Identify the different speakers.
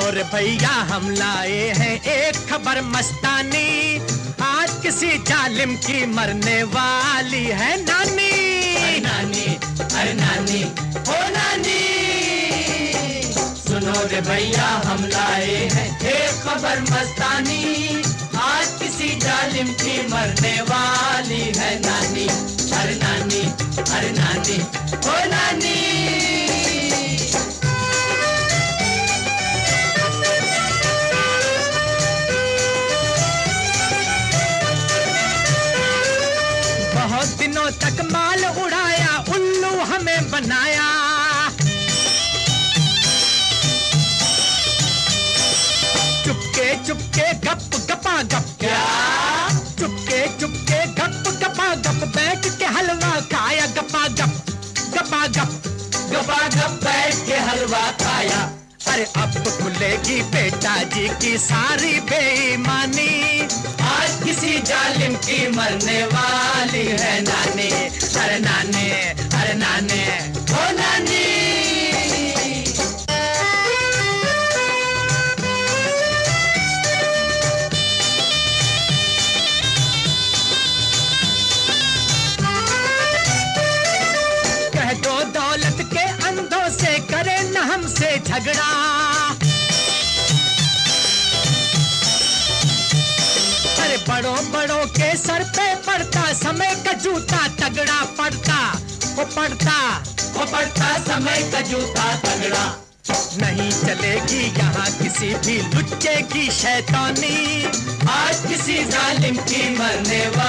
Speaker 1: रे भैया, हम लाए हैं एक खबर मस्तानी। आज किसी जालिम की मरने वाली है नानी।
Speaker 2: नानी, अरे नानी, ओ नानी। सुनो रे भैया, हम लाए हैं एक खबर मस्तानी। आज किसी जालिम की मरने वाली है नानी।
Speaker 1: बहुत दिनों तक माल उड़ाया उल्लू हमें बनाया। चुपके चुपके गप गपा गप।
Speaker 2: क्या?
Speaker 1: चुपके चुपके गप गपा गप बैठ के हलवा खाया गपा गप गपा गप।
Speaker 2: गपा गप बैठ के हलवा खाया।
Speaker 1: अरे अब खुलेगी बेटा जी की सारी बेईमानी।
Speaker 2: आज किसी जालिम की मरने वाली है नानी अरे नानी अरे नानी। ओ नानी।
Speaker 1: से हमसे झगड़ा। अरे बड़ों बड़ों के सर पे पड़ता का जूता तगड़ा पड़ता वो पड़ता
Speaker 2: वो पड़ता समय का जूता तगड़ा।
Speaker 1: नहीं चलेगी यहाँ किसी भी लुच्चे की शैतानी।
Speaker 2: आज किसी जालिम की मरने वाली